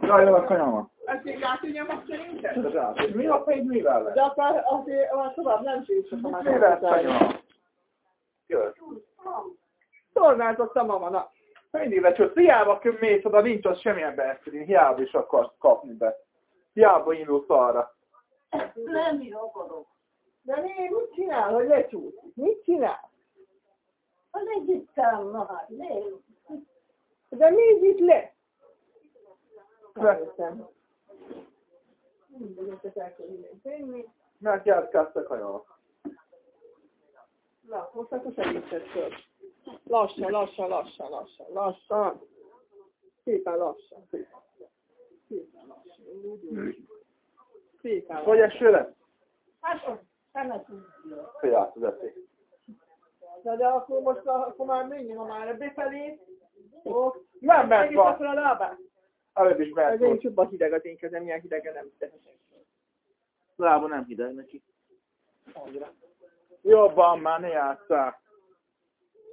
Jaj, jó, a kanyama. Ezt még átügyem azt szerintem? Mi a pénz mivel lesz? De akkor azért már tovább nem sírsz, ha már Mivel kanyama? Jött. Tornázott a mama, na. Mindig lecsőtt. Hiába mész oda, nincs az semmilyen beeszedni. Hiába is akarsz kapni be. Hiába indulsz arra. Nem is akarok. De mi, mit csinál, hogy lecsúszik? Mit csinál? Az egyik szám, na hát. De itt le? Le. Értem. Mindegy, ezt el kell vinni. Mert járkálsz a kanyama. Na, most akkor segítsed föl. Lassan, lassan, lassan, lassan, lassan. Szépen lassan. Szépen lassan. Szépen Hogy lassan. eső lesz? Hát, az temetünk. Hogy át az. Na de akkor most akkor már menjünk, ha már befelé. Nem ment van. a lábát. Előbb is Ez ment volt. csupa hideg az én kezem, ilyen hidegen nem tehetek. Lába nem hideg neki. Jobban már ne játsszál.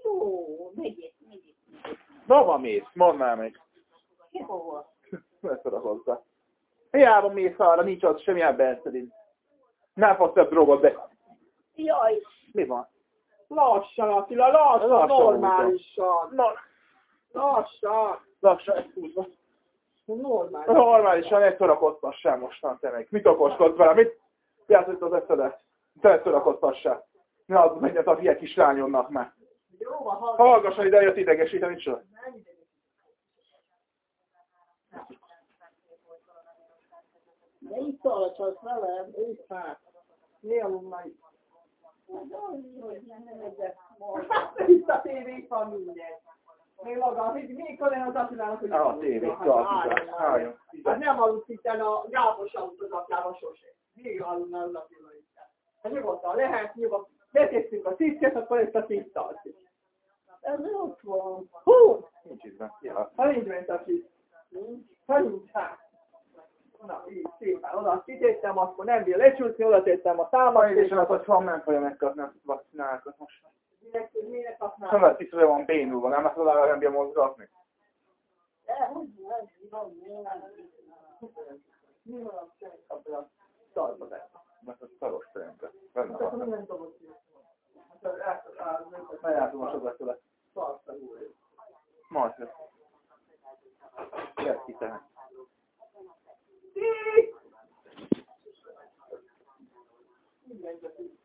Jó, megyek, megyek. Hova mész? Mondd már meg. Sehova. Ne hozzá. Hiába mész arra, nincs ott semmilyen benszedin. Nem fogsz több drogot be. Jaj, Mi van? Lassan, Attila, lassan, Lassan normálisan. No, Lassan. lassan, ezt húzva. Normálisan. Normálisan egy szórakoztassál mostan te meg. Mit okoskodsz vele? Mit játszott az eszedet? Te ne szórakoztassál. Ne az menjen a hülye kislányodnak már. Jó. Hallgasson ide, jött idegesíteni csak. de itt alacsony velem, ő Hát, mi aludj már itt? hogy nem megyek ma. Itt a tévé, itt van minden. Még maga, hogy mikor én az Attilának, hogy... Ah, a tévé, Hát, álljon. Hát nem aludt itt a Gábor sem aludt az. Még aludna az Attila itt. Hát nyugodtan lehet, nyugodtan. Betesszük a tisztet, akkor ezt a tisztalt. Ez ott van. Hú! Nincs itt benne. Ja. Ha nincs ment a tiszt. Ha nincs, hát. Na, így szépen, oda kitettem, akkor nem bír lecsúszni, oda tettem a számat, is az, hogy van nem fogja megkapni a vakcinákat most. Minek, minek Nem lesz itt, hogy van bénulva, nem lesz nem bír mozgatni. De hogy nem tudom, mi nem. Van a a szarba? Mert szaros. Benne Hát van. Hát a sokat tőle. Majd lesz. Lesz ki tehát.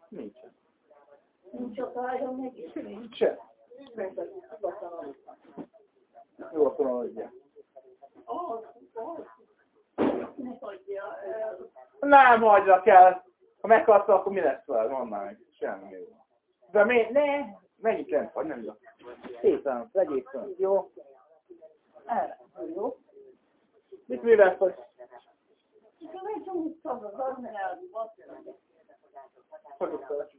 Nincsen. Nincs meg. Jó, akkor adja. Hagyja. Nem hagyra kell. Ha meghalsz, akkor mi lesz veled? Mondd meg. Semmi jó. De mi? Ne! Mennyit lent vagy, nem jó. Szépen, vegyék föl. Jó? Erre. Jó? Mit mi lesz, hogy Csak egy csomó szabad, az ne elbasz. Fel?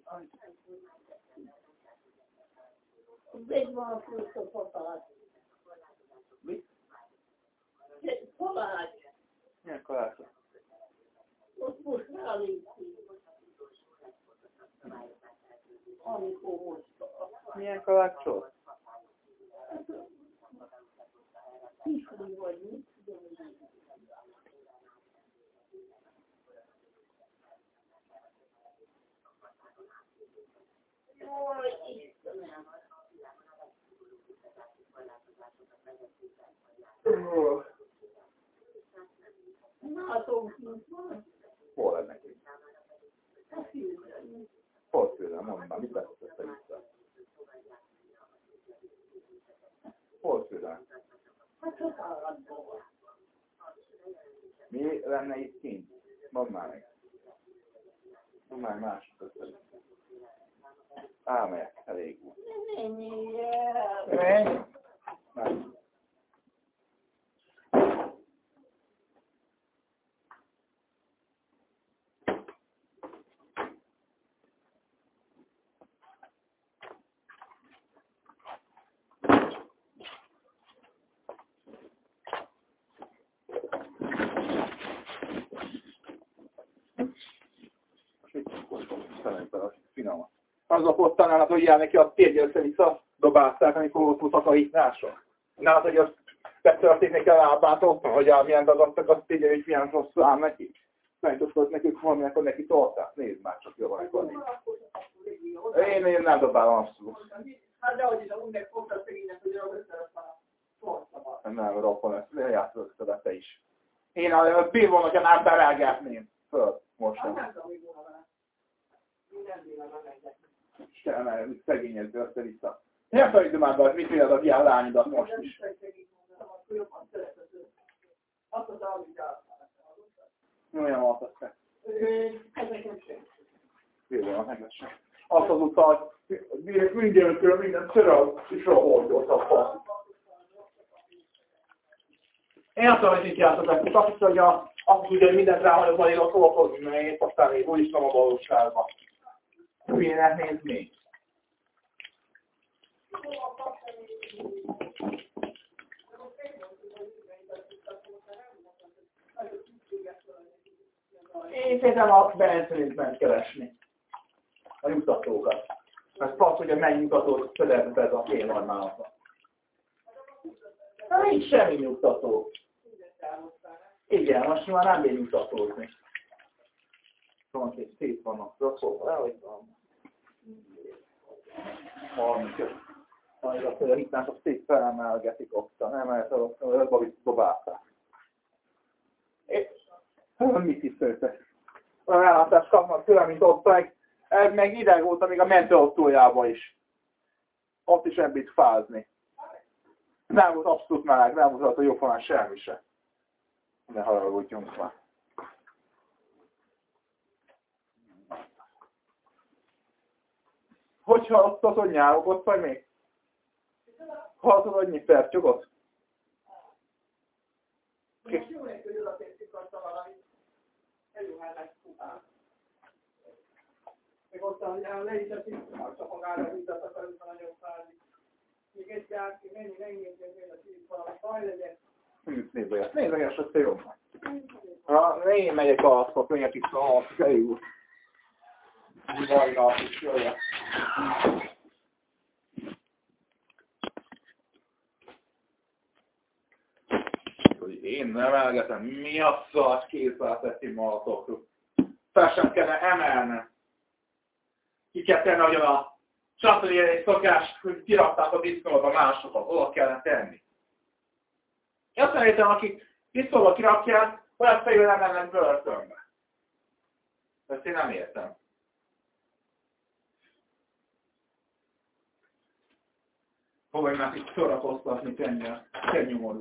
Egy van a főszó papalács. Mi? Egy palács. Milyen kalácsot? Ott most rálékszik. Amikor most. Milyen kalácsot? Kifli vagy? Hol lenne ki? Hol szülne? Mondd már, mit beszélsz vissza? Hol szülne? Mi lenne itt kint? Mondd már meg. Mondd már más, köszönöm. Elmegyek, elég volt. Menjél el. Menj! Nem. Finomat. Azok ott tanálat, hogy jár neki a térgyel össze-vissza dobálták, amikor ott voltak a hitnások. Nálad, hogy azt betörték neki a lábát ott, hogy a milyen dagadtak, azt így, hogy milyen rossz ám neki. Megtudtad nekik valami, akkor neki tortát. Nézd már csak jól akkor Én, én nem dobálom abszolút. Hát de hogy úgy megfogta a szegénynek, hogy összerakta a Nem, rokon, ezt játszol össze te is. Én a hogyha nem berágátném föl most. Nem tudom, mi volna vele. Minden bírom meg Istenem, mert szegényed össze-vissza. Nem felejtsd már be, hogy mit éled a ilyen lányodat most is. Volt azt te. Jó, van, megvessem. Azt az utat, mindenkül minden szörög, és roholt a fasz. Én azt tudom, hogy mit játszott, azt hiszem, hogy a, azt ugye mindent ráhagyott majd a szóval mert én aztán még úgyis nem a valóságban. Hülyének néz Én szerintem a benzinét keresni. A nyugtatókat. Mert fasz, hogy a megnyugtatót szedett ez a félnormálata. Na nincs semmi nyugtató. Igen, most már nem ér nyugtatózni. Pont, és szép vannak rakóval, hogy van. 35. Majd azt mondja, itt szép felemelgetik ott, nem lehet a babit dobálták. Mit is szőtek? Olyan ellátást kapnak tőle, mint ott, meg, meg ideg volt, még a mentőautójában is. Ott is ebbit fázni. Nem volt abszolút meleg, nem volt a jófonán semmi se. Ne haragudjunk már. Hogyha ott az, hogy nyávogott vagy még? Hogy mi pertyogott? Most jó neki, hogy oda tetszik azt a valamit. Eljuhálás kupán. Meg ott a le is esik, a csapagára húzat akarunk a nagyon fázni. Még egy jár ki, menni, megnézni, hogy a szív valami baj legyen. Nézd, nézd, hogy te jó. Ha én megyek a azt, miért itt a azt, elég Vajna is jöjjön. hogy én nem elgetem, mi a szart teszi magatokról. Fel sem kellene emelni. Ki kell tenni, hogy a csatolni egy szokás, hogy kirakták a diszkolba másokat, oda kellene tenni. Én azt értem, akik diszkolba kirakják, olyan fejül nem mennek börtönbe. Ezt én nem értem. Hova már itt szórakoztatni tenni a kenyomor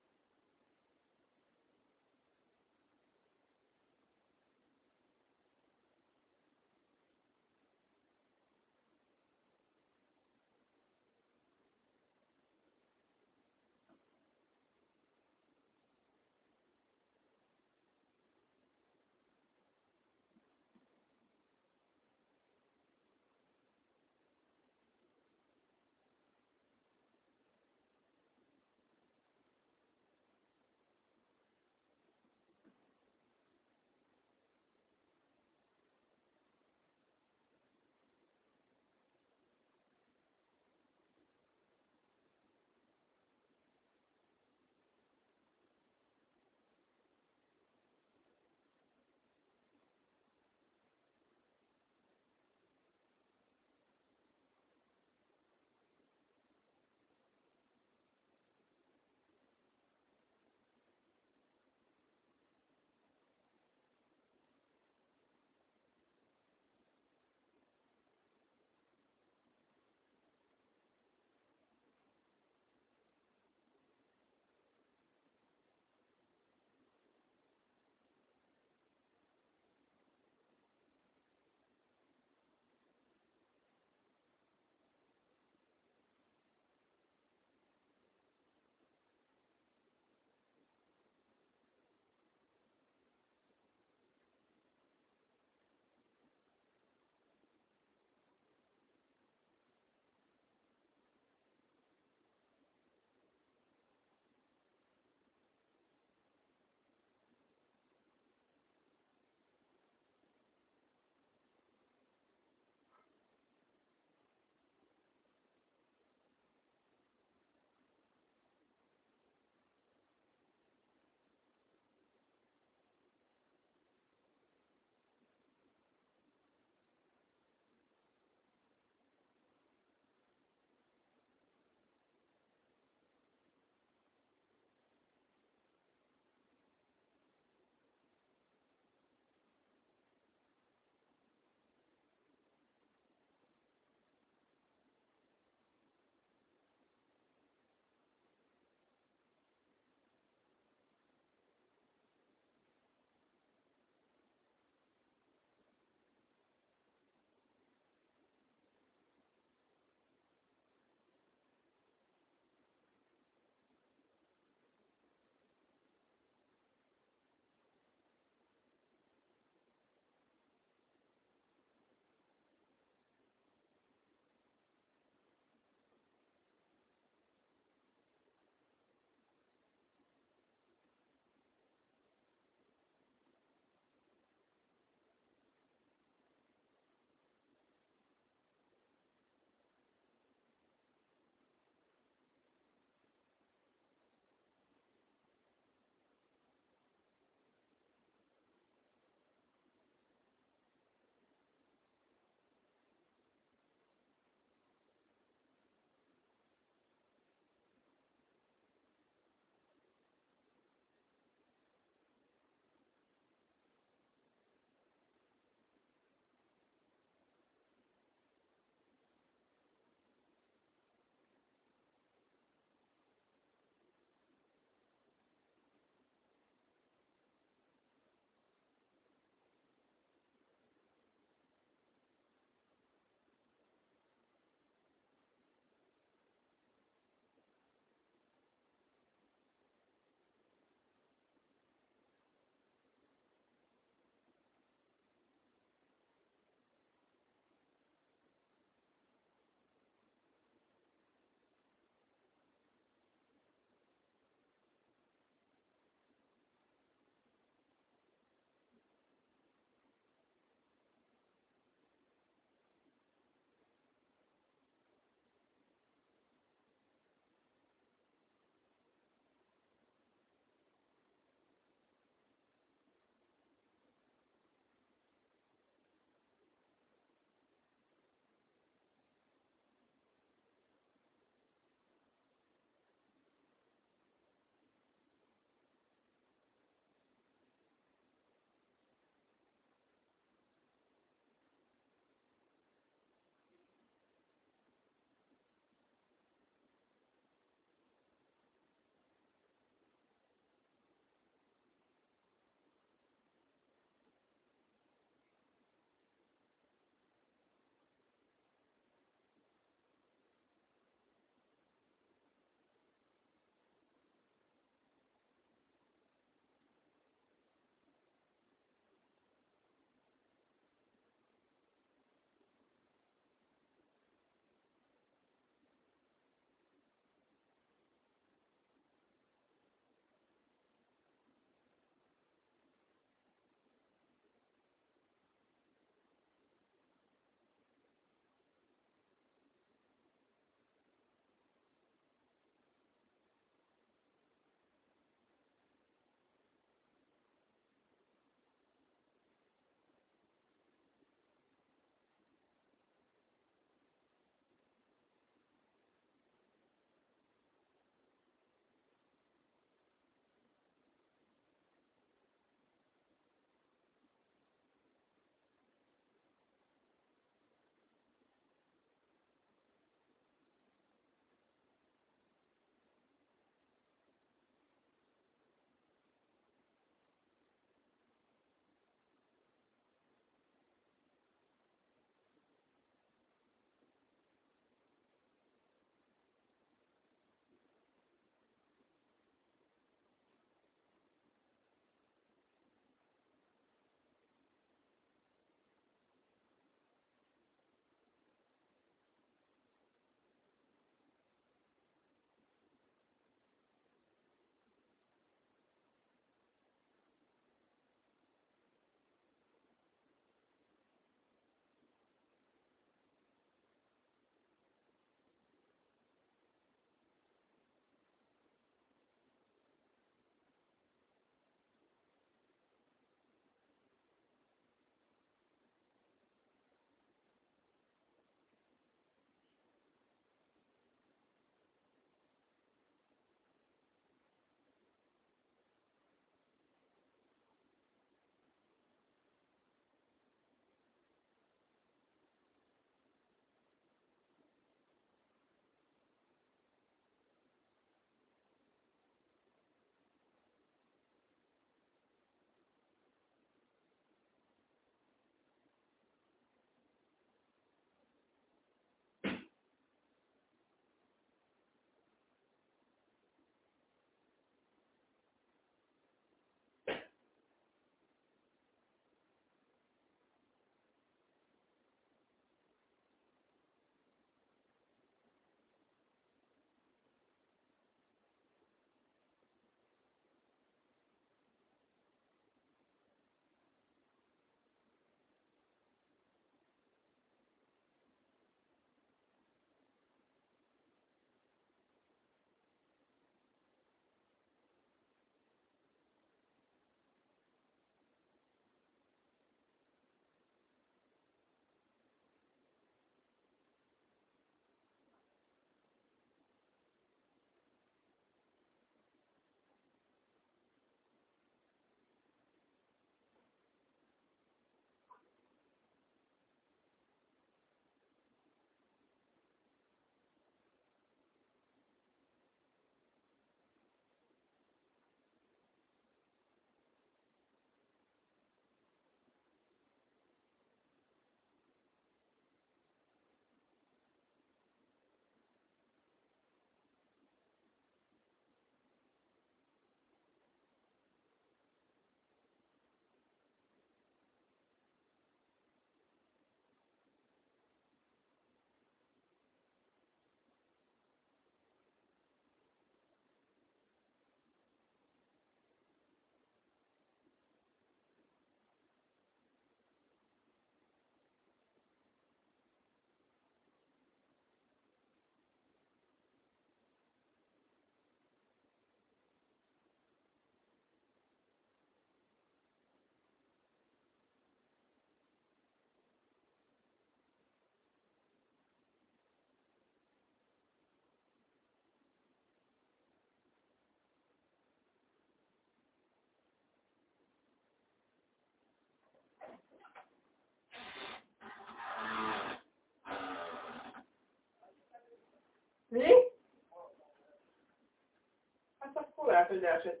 hogy leesett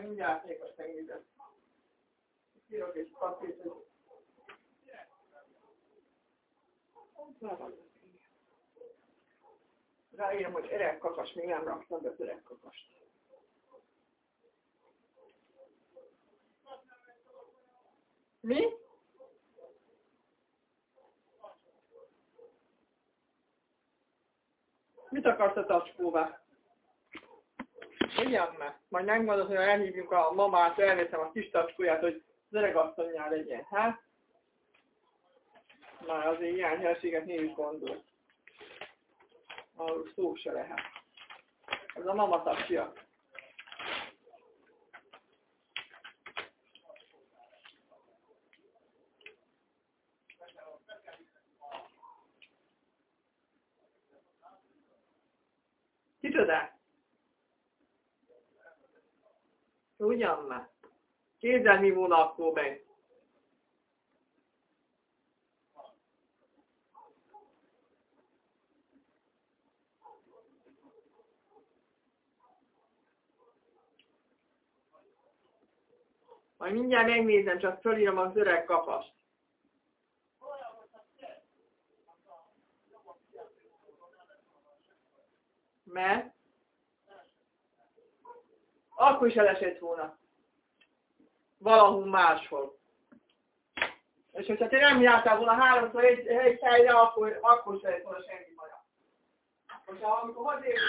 mindjárt még azt megnézem. Írok egy papírt, hogy... Ráírom, hogy öreg kakas, még nem raktam be az öreg kakast. Mi? Mit akarsz a tacskóba? Ugyan már. Majd megmondod, hogy elhívjuk a mamát, elveszem a kis tacskóját, hogy az öregasszonyjál legyen, hát? Már azért ilyen helységet mi is gondol. Arról szó se lehet. Ez a mama tacsia. Kicsoda? Ugyan már. Képzeld, mi akkor meg. Majd mindjárt megnézem, csak fölírom az öreg kapast. Mert? Akkor is elesett volna. Valahol máshol. És hogyha te nem jártál volna háromszor egy, egy helyre, akkor, akkor se lett volna semmi baja. Hogyha amikor hazérünk,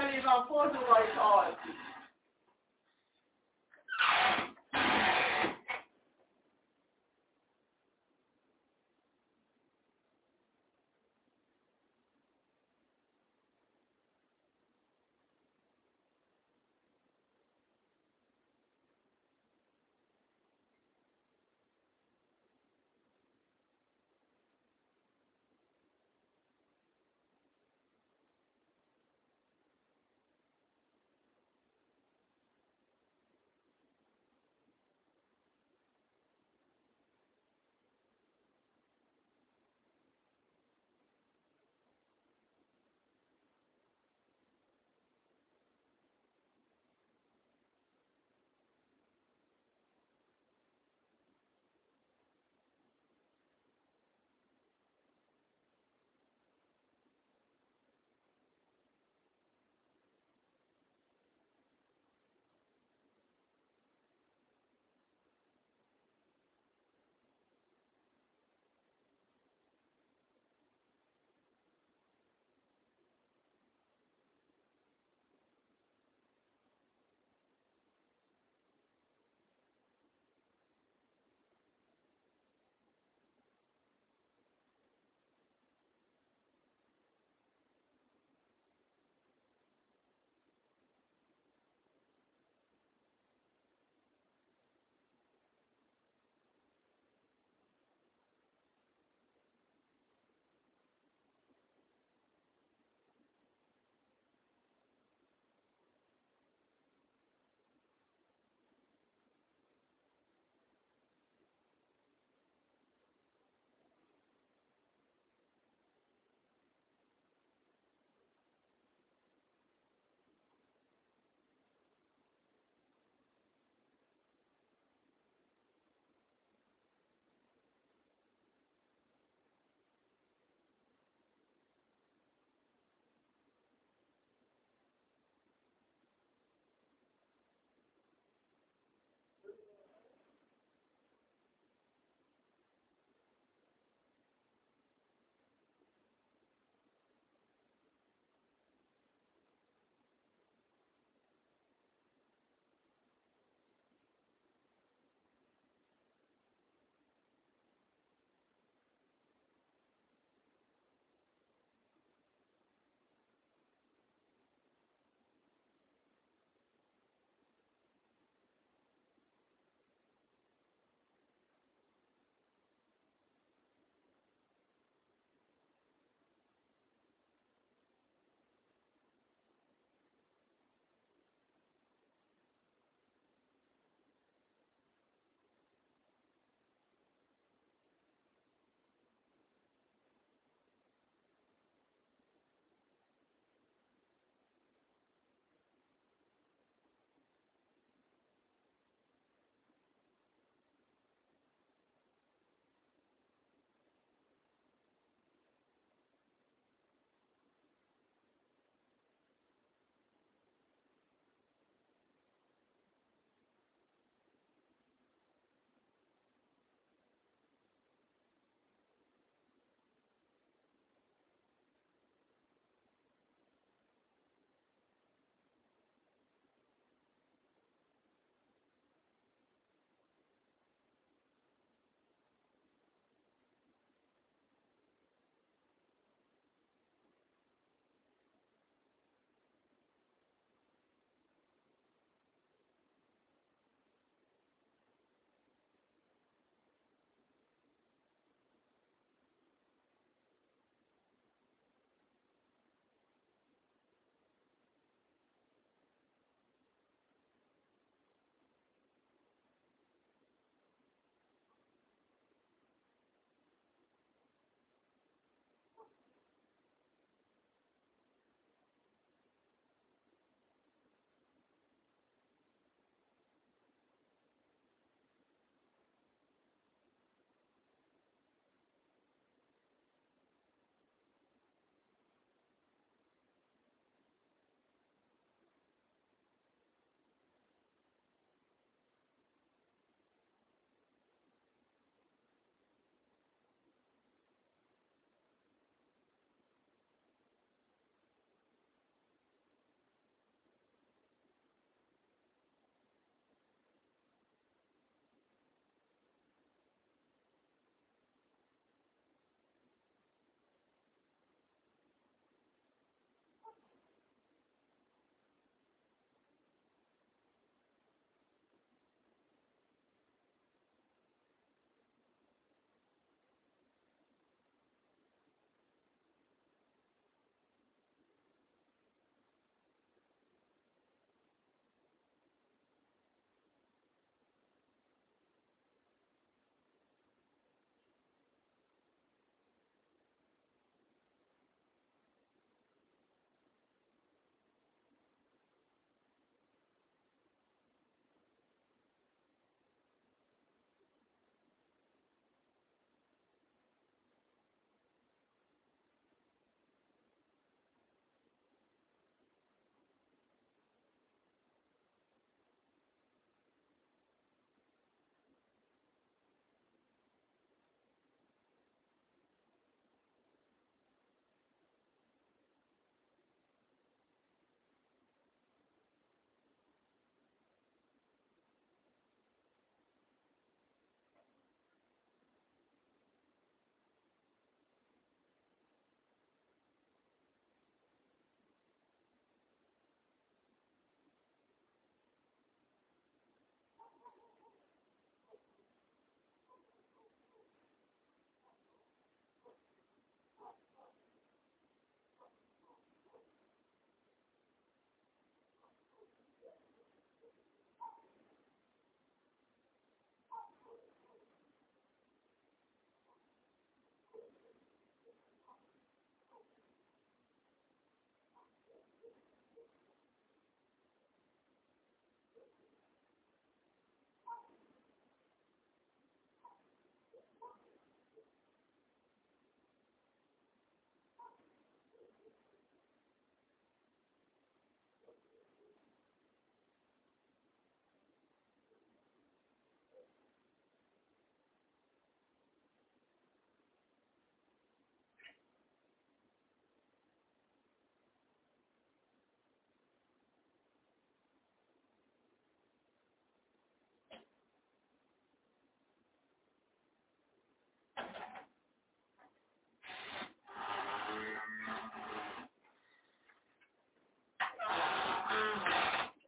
A fal felé van fordulva és alszik.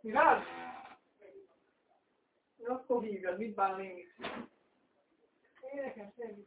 Mivel? Akkor hívjad, mit bánom én is. Én nekem semmi.